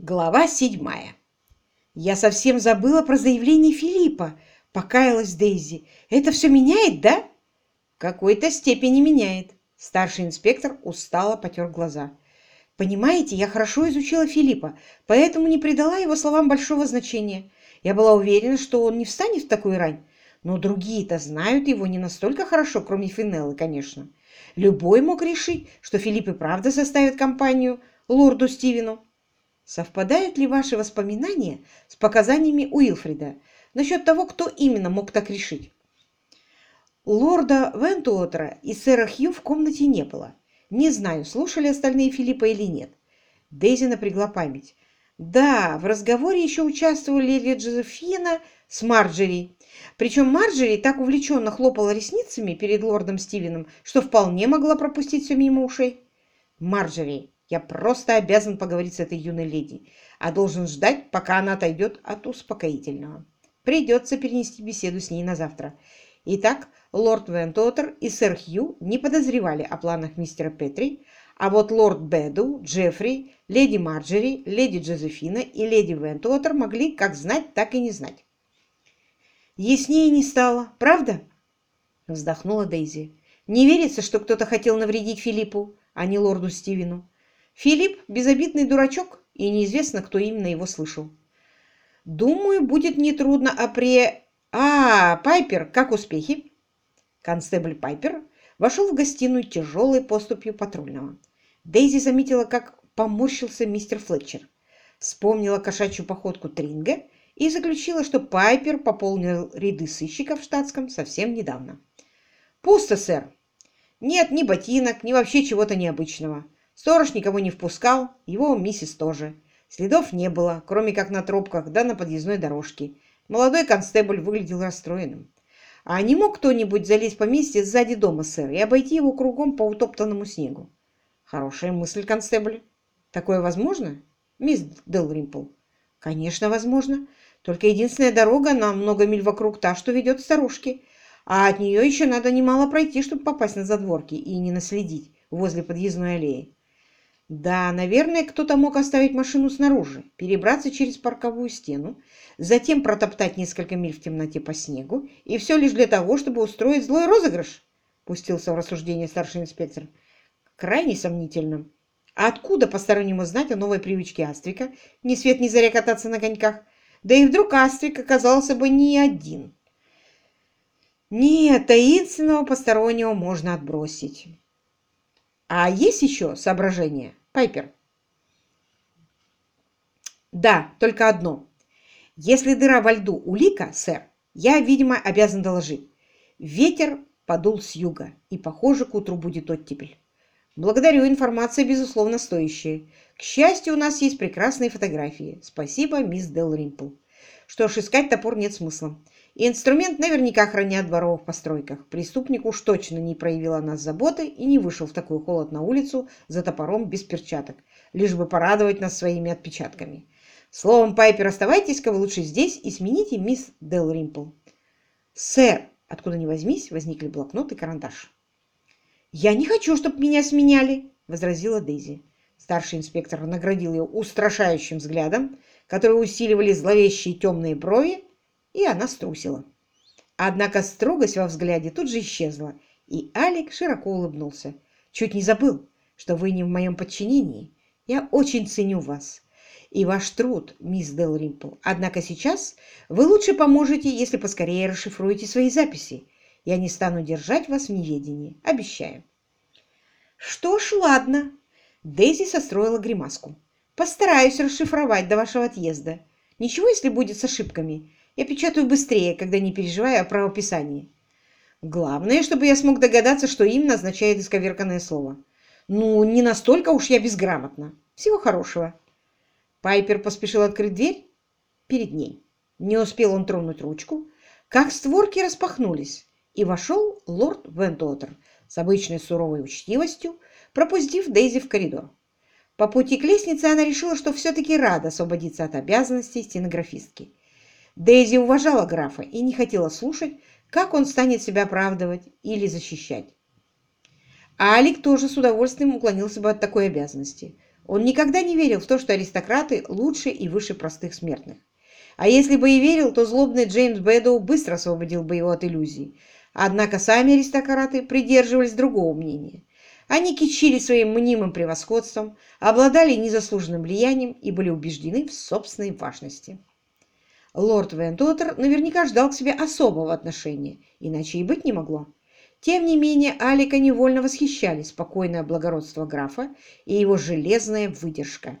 Глава седьмая. «Я совсем забыла про заявление Филиппа», — покаялась Дейзи. «Это все меняет, да?» «В какой-то степени меняет». Старший инспектор устало потер глаза. «Понимаете, я хорошо изучила Филиппа, поэтому не придала его словам большого значения. Я была уверена, что он не встанет в такую рань. Но другие-то знают его не настолько хорошо, кроме Финеллы, конечно. Любой мог решить, что Филипп и правда составит компанию лорду Стивену. Совпадают ли ваши воспоминания с показаниями Уилфрида насчет того, кто именно мог так решить? Лорда Вентуотера и сэра Хью в комнате не было. Не знаю, слушали остальные Филиппа или нет. Дейзи напрягла память. Да, в разговоре еще участвовали леди Джозефина с Марджери. Причем Марджери так увлеченно хлопала ресницами перед лордом Стивеном, что вполне могла пропустить все мимо ушей. Марджери, я просто обязан поговорить с этой юной леди, а должен ждать, пока она отойдет от успокоительного. Придется перенести беседу с ней на завтра. Итак, лорд Вентотер и сэр Хью не подозревали о планах мистера Петри, а вот лорд Беду, Джеффри, леди Марджери, леди Джозефина и леди Вентотер могли как знать, так и не знать. Яснее не стало, правда? Вздохнула Дейзи. Не верится, что кто-то хотел навредить Филиппу, а не лорду Стивену. Филипп – безобидный дурачок, и неизвестно, кто именно его слышал. Думаю, будет нетрудно опре... А, Пайпер, как успехи? Констебль Пайпер вошел в гостиную тяжелой поступью патрульного. Дейзи заметила, как поморщился мистер Флетчер. Вспомнила кошачью походку Тринга и заключила, что Пайпер пополнил ряды сыщиков в штатском совсем недавно. «Пусто, сэр. Нет ни ботинок, ни вообще чего-то необычного. Сторож никого не впускал, его миссис тоже. Следов не было, кроме как на тропках да на подъездной дорожке. Молодой констебль выглядел расстроенным. А не мог кто-нибудь залезть по месте сзади дома, сэр, и обойти его кругом по утоптанному снегу? Хорошая мысль, констебль. Такое возможно, мисс Делримпл? Конечно, возможно. Только единственная дорога на много миль вокруг та, что ведет к. А от нее еще надо немало пройти, чтобы попасть на задворки и не наследить возле подъездной аллеи. Да, наверное, кто-то мог оставить машину снаружи, перебраться через парковую стену, затем протоптать несколько миль в темноте по снегу, и все лишь для того, чтобы устроить злой розыгрыш, пустился в рассуждение старший инспектор. Крайне сомнительно. А откуда постороннему знать о новой привычке Астрика, ни свет ни заря кататься на коньках? Да и вдруг Астрик оказался бы не один. Нет, таинственного постороннего можно отбросить. А есть еще соображения? Пайпер. Да, только одно. Если дыра во льду улика, сэр, я, видимо, обязан доложить. Ветер подул с юга, и, похоже, к утру будет оттепель. Благодарю, информация, безусловно, стоящая. К счастью, у нас есть прекрасные фотографии. Спасибо, мисс Дел Римпл. Что ж, искать топор нет смысла. И инструмент наверняка хранят в дворовых постройках. Преступник уж точно не проявил о нас заботы и не вышел в такой холод на улицу за топором без перчаток, лишь бы порадовать нас своими отпечатками. Словом, Пайпер, оставайтесь-ка вы лучше здесь и смените мисс Дел Римпл. Сэр, откуда ни возьмись, возникли блокнот и карандаш. «Я не хочу, чтобы меня сменяли», — возразила Дейзи. Старший инспектор наградил ее устрашающим взглядом, который усиливали зловещие темные брови и она струсила. Однако строгость во взгляде тут же исчезла, и Алик широко улыбнулся. «Чуть не забыл, что вы не в моем подчинении. Я очень ценю вас и ваш труд, мисс Дел Римпл. Однако сейчас вы лучше поможете, если поскорее расшифруете свои записи. Я не стану держать вас в неведении, обещаю». «Что ж, ладно». Дейзи состроила гримаску. «Постараюсь расшифровать до вашего отъезда. Ничего, если будет с ошибками. Я печатаю быстрее, когда не переживаю о правописании. Главное, чтобы я смог догадаться, что именно означает исковерканное слово. Ну, не настолько уж я безграмотна. Всего хорошего. Пайпер поспешил открыть дверь перед ней. Не успел он тронуть ручку, как створки распахнулись, и вошел лорд Вентотер с обычной суровой учтивостью, пропустив Дейзи в коридор. По пути к лестнице она решила, что все-таки рада освободиться от обязанностей стенографистки. Дейзи уважала графа и не хотела слушать, как он станет себя оправдывать или защищать. А Алик тоже с удовольствием уклонился бы от такой обязанности. Он никогда не верил в то, что аристократы лучше и выше простых смертных. А если бы и верил, то злобный Джеймс Бэдоу быстро освободил бы его от иллюзий. Однако сами аристократы придерживались другого мнения. Они кичили своим мнимым превосходством, обладали незаслуженным влиянием и были убеждены в собственной важности. Лорд Вентотер наверняка ждал к себе особого отношения, иначе и быть не могло. Тем не менее, Алика невольно восхищали спокойное благородство графа и его железная выдержка.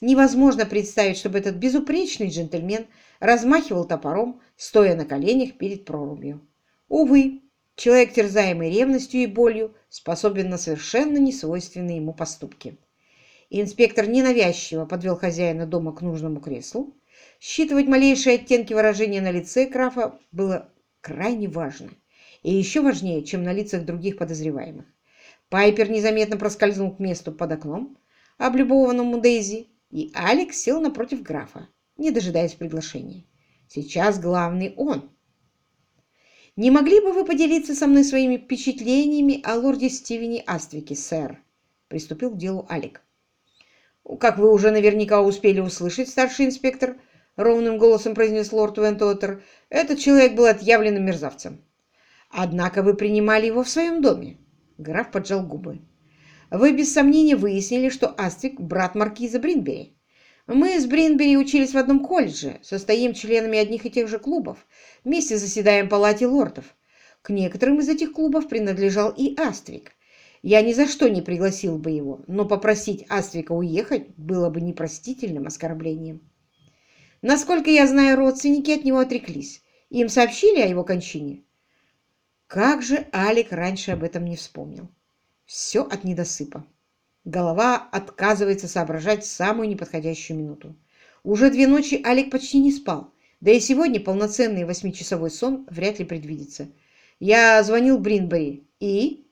Невозможно представить, чтобы этот безупречный джентльмен размахивал топором, стоя на коленях перед прорубью. Увы, человек, терзаемый ревностью и болью, способен на совершенно несвойственные ему поступки. Инспектор ненавязчиво подвел хозяина дома к нужному креслу. Считывать малейшие оттенки выражения на лице графа было крайне важно и еще важнее, чем на лицах других подозреваемых. Пайпер незаметно проскользнул к месту под окном, облюбованному Дейзи, и Алекс сел напротив графа, не дожидаясь приглашения. Сейчас главный он. «Не могли бы вы поделиться со мной своими впечатлениями о лорде Стивене Аствике, сэр?» Приступил к делу Алик. «Как вы уже наверняка успели услышать, старший инспектор», — ровным голосом произнес лорд Вентотер, — «этот человек был отъявленным мерзавцем. Однако вы принимали его в своем доме. Граф поджал губы. Вы без сомнения выяснили, что Аствик – брат маркиза Бринбери. Мы с Бринбери учились в одном колледже, состоим членами одних и тех же клубов, вместе заседаем в палате лордов. К некоторым из этих клубов принадлежал и Аствик. Я ни за что не пригласил бы его, но попросить Аствика уехать было бы непростительным оскорблением. Насколько я знаю, родственники от него отреклись. Им сообщили о его кончине? Как же Алик раньше об этом не вспомнил? Все от недосыпа. Голова отказывается соображать в самую неподходящую минуту. Уже две ночи Алик почти не спал, да и сегодня полноценный восьмичасовой сон вряд ли предвидится. Я звонил Бринбери, и...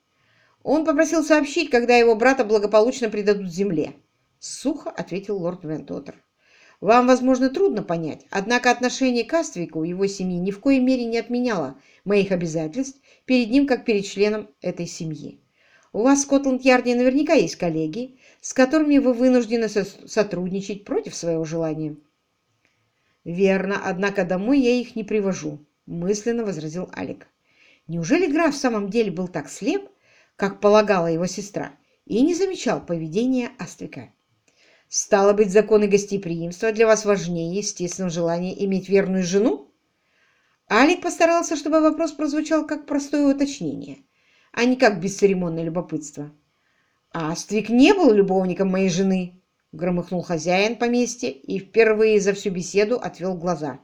Он попросил сообщить, когда его брата благополучно предадут земле. Сухо ответил лорд Вентотер. Вам, возможно, трудно понять, однако отношение к Аствику и его семьи ни в коей мере не отменяло моих обязательств перед ним, как перед членом этой семьи. У вас в Скотланд-Ярде наверняка есть коллеги, с которыми вы вынуждены со сотрудничать против своего желания. Верно, однако домой я их не привожу, мысленно возразил Алик. Неужели граф в самом деле был так слеп, как полагала его сестра, и не замечал поведения Аствика? Стало быть, законы гостеприимства для вас важнее естественного желания иметь верную жену? Алик постарался, чтобы вопрос прозвучал как простое уточнение, а не как бесцеремонное любопытство. «Аствик не был любовником моей жены», — громыхнул хозяин поместья и впервые за всю беседу отвел глаза.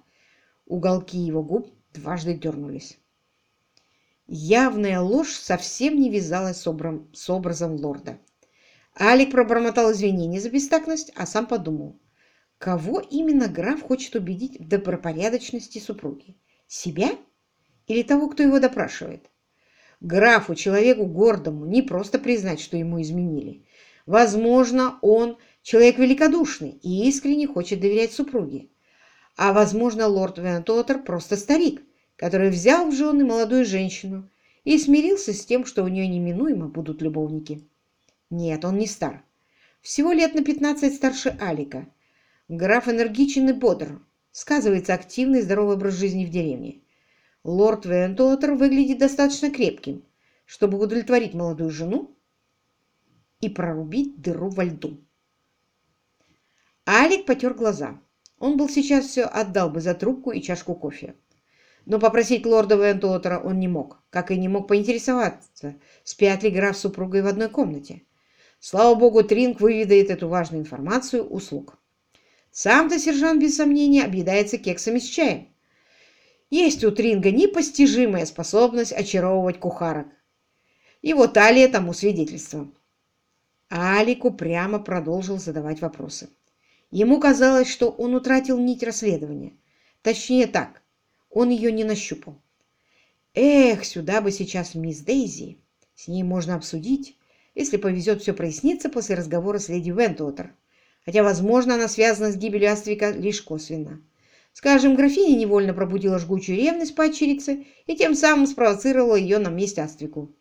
Уголки его губ дважды дернулись. Явная ложь совсем не вязалась с образом лорда. Алик пробормотал извинения за бестактность, а сам подумал, кого именно граф хочет убедить в добропорядочности супруги? Себя или того, кто его допрашивает? Графу, человеку гордому, не просто признать, что ему изменили. Возможно, он человек великодушный и искренне хочет доверять супруге. А возможно, лорд Вентотер просто старик, который взял в жены молодую женщину и смирился с тем, что у нее неминуемо будут любовники. Нет, он не стар. Всего лет на 15 старше Алика. Граф энергичен и бодр. Сказывается активный здоровый образ жизни в деревне. Лорд Вентуотер выглядит достаточно крепким, чтобы удовлетворить молодую жену и прорубить дыру во льду. Алик потер глаза. Он был сейчас все отдал бы за трубку и чашку кофе. Но попросить лорда Вентуотера он не мог, как и не мог поинтересоваться, спят ли граф с супругой в одной комнате. Слава богу, Тринг выведает эту важную информацию услуг. Сам-то сержант, без сомнения, объедается кексами с чаем. Есть у Тринга непостижимая способность очаровывать кухарок. Его талия тому свидетельство. Алику прямо продолжил задавать вопросы. Ему казалось, что он утратил нить расследования. Точнее так, он ее не нащупал. Эх, сюда бы сейчас мисс Дейзи. С ней можно обсудить, если повезет, все прояснится после разговора с леди Вентуотер. Хотя, возможно, она связана с гибелью Аствика лишь косвенно. Скажем, графиня невольно пробудила жгучую ревность падчерицы и тем самым спровоцировала ее на месть Аствику.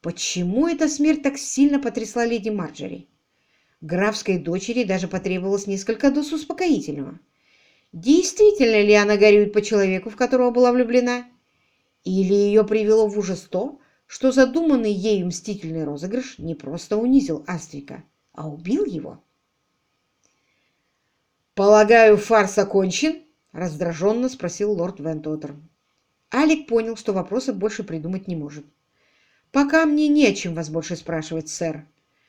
Почему эта смерть так сильно потрясла леди Марджери? Графской дочери даже потребовалось несколько доз успокоительного. Действительно ли она горюет по человеку, в которого была влюблена? Или ее привело в ужас то, что задуманный ею мстительный розыгрыш не просто унизил Астрика, а убил его? «Полагаю, фарс окончен?» — раздраженно спросил лорд Вентотер. Алик понял, что вопросов больше придумать не может. «Пока мне не о чем вас больше спрашивать, сэр.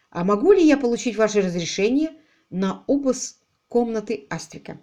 А могу ли я получить ваше разрешение на обыск комнаты Астрика?»